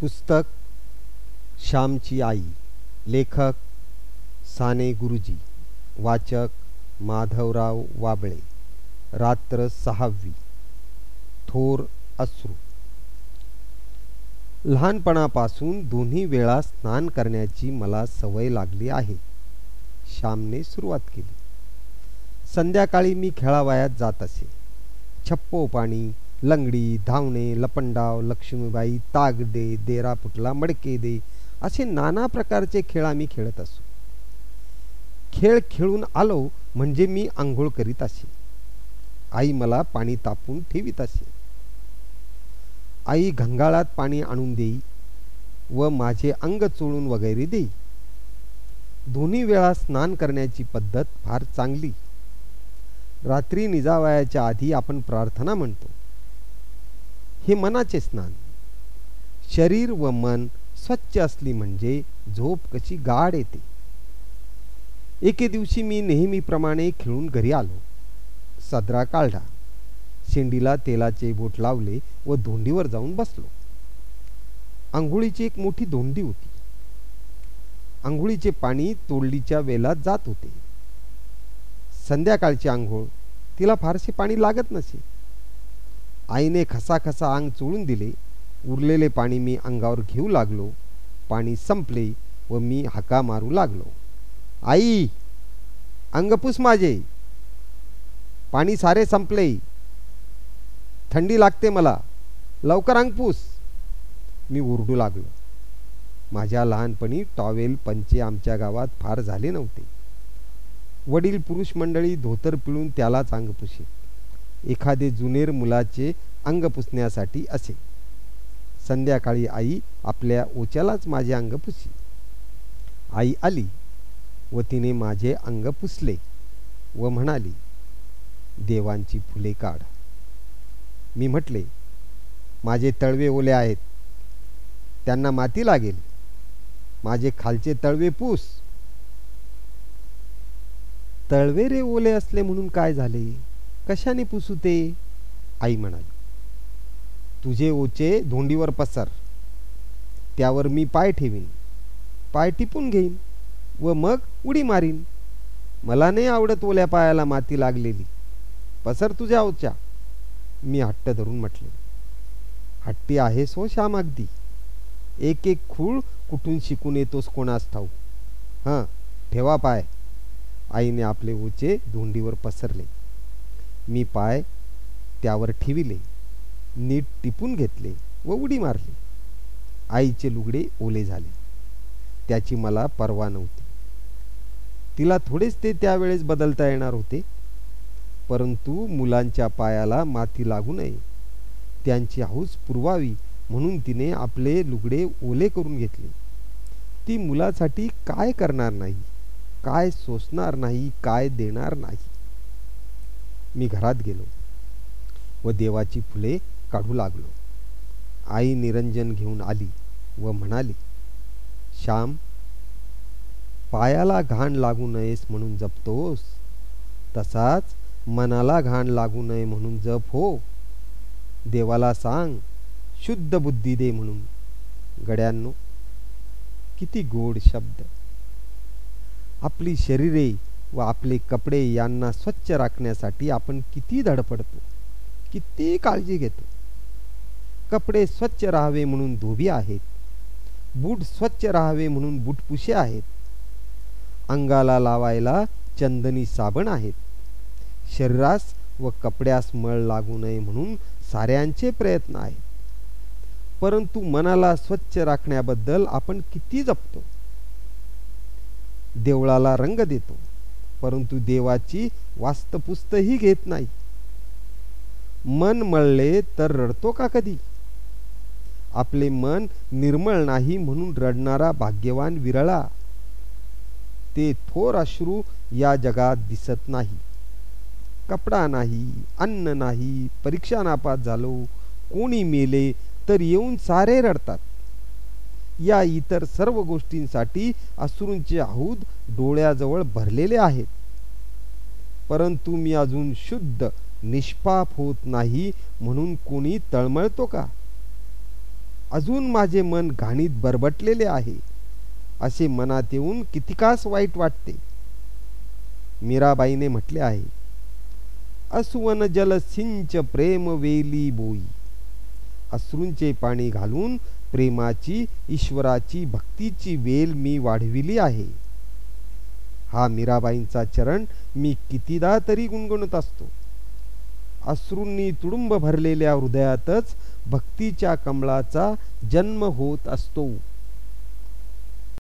पुस्तक श्यामची आई लेखक साने गुरुजी वाचक माधवराव वाबळे रात्र सहावी थोर अश्रू. लहानपणापासून दोन्ही वेळा स्नान करण्याची मला सवय लागली आहे. श्यामने सुरुवात केली. संध्याकाळी मी खेळावयात जात असे. छप्पो पाणी लंगडी धावणे लपंडाव लक्ष्मीबाई ताग दे देरा पुटला मडके दे असे नाना प्रकारचे खेळ आम्ही खेळत असो. खेळ खेळून आलो म्हणजे मी आंघोळ करीत असे. आई मला पाणी तापून ठेवीत असे. आई घंगाळात पाणी आणून देई व माझे अंग चोळून वगैरे देई. दोन्ही वेळा स्नान करण्याची पद्धत फार चांगली. रात्री निजावयाच्या आधी आपण प्रार्थना म्हणतो. हे मनाचे स्नान. शरीर व मन स्वच्छ असली म्हणजे झोप कशी गाढ येते. एके दिवशी मी नेहमीप्रमाणे खेळून घरी आलो. सदरा काढला. शेंडीला तेलाचे बोट लावले व धोंडीवर जाऊन बसलो. आंघोळीची एक मोठी धोंडी होती. आंघोळीचे पाणी तोडलीच्या वेलात जात होते. संध्याकाळची आंघोळ तिला फारसे पाणी लागत नसे. आईने खसाखसा अंग चोळून दिले. उरलेले पाणी मी अंगावर घेऊ लागलो. पाणी संपले व मी हाका मारू लागलो. आई अंगपूस माझे. पाणी सारे संपले. थंडी लागते मला. लवकर अंगपूस. मी ओरडू लागलो. माझ्या लहानपणी टॉवेल पंचे आमच्या गावात फार झाले नव्हते. वडील पुरुष मंडळी धोतर पिळून त्यालाच अंग एखादे जुनेर मुलाचे अंग पुसण्यासाठी असे. संध्याकाळी आई आपल्या ओच्यालाच माझे अंग पुसी. आई आली व तिने माझे अंग पुसले व म्हणाली देवांची फुले काढ. मी म्हटले माझे तळवे ओले आहेत. त्यांना माती लागेल. माझे खालचे तळवे पूस. तळवे रे ओले असले म्हणून काय झाले? कशाने पुसू ते आई म्हणाली तुझे ओचे धोंडीवर पसर. त्यावर मी पाय ठेवीन. पाय टिपून घेईन व मग उडी मारीन. मला नाही आवडत ओल्या पायाला माती लागलेली. पसर तुझ्या ओच्या. मी हट्ट धरून म्हटले हट्टी आहेस हो श्याम अगदी. एक एक खूळ कुठून शिकून येतोस कोणास ठाऊ हां ठेवा पाय. आईने आपले ओचे धोंडीवर पसरले. मी पाय त्यावर ठेविले नीट टिपून घेतले व उडी मारली. आईचे लुगडे ओले झाले. त्याची मला पर्वा नव्हती. तिला थोडेच ते त्यावेळेस बदलता येणार होते. परंतु मुलांच्या पायाला माती लागू नये. त्यांची हौस पुरवावी म्हणून तिने आपले लुगडे ओले करून घेतले. ती मुलासाठी काय करणार नाही? काय सोसणार नाही? काय देणार नाही? मी घरात गेलो व देवाची फुले काढू लागलो. आई निरंजन घेऊन आली व म्हणाली श्याम पायाला घाण लागू नयेस म्हणून जपतोस. तसाच मनाला घाण लागू नये म्हणून जप हो. देवाला सांग शुद्ध बुद्धी दे म्हणून. गड्यांनो किती गोड शब्द. आपली शरीरे व आपले कपडे यांना स्वच्छ राखण्यासाठी आपण किती धडपडतो किती काळजी घेतो. कपडे स्वच्छ राहावे म्हणून धोबी आहेत बूट स्वच्छ राहावे म्हणून बुटपुशे आहेत. अंगाला लावायला चंदनी साबण आहेत. शरीरास व कपड्यास मळ लागू नये म्हणून साऱ्यांचे प्रयत्न आहेत. परंतु मनाला स्वच्छ राखण्याबद्दल आपण किती जपतो. देवळाला रंग देतो. परंतु देवाची वास्तपुस्तही घेत नाही. मन मळले तर रडतो का कधी? आपले मन निर्मळ नाही म्हणून रडणारा भाग्यवान विरळा. ते थोर अश्रू या जगात दिसत नाही. कपडा नाही अन्न नाही परीक्षा नापास झालो कोणी मेले तर येऊन सारे रडतात. या इतर सर्व गोष्टींसाठी अश्रूंचे आहूद डोळ्याजवळ भरलेले आहेत. परंतु मी अजून शुद्ध निष्पाप होत नाही म्हणून कोणी तळमळतो का? अजून माझे मन घाणीत बरबटलेले आहे. असे मनात येऊन कितिकास वाईट वाटते? मीराबाईने म्हटले आहे अस्वन जल सिंच प्रेम वेली बोई. अश्रूंचे पाणी घालून प्रेमाची ईश्वराची भक्तीची वेल मी वाढविली आहे. हा मीराबाईंचा चरण मी कितीदा तरी गुणगुणत असतो. अश्रूंनी तुडुंब भरलेल्या हृदयातच भक्तीच्या कमळाचा जन्म होत असतो.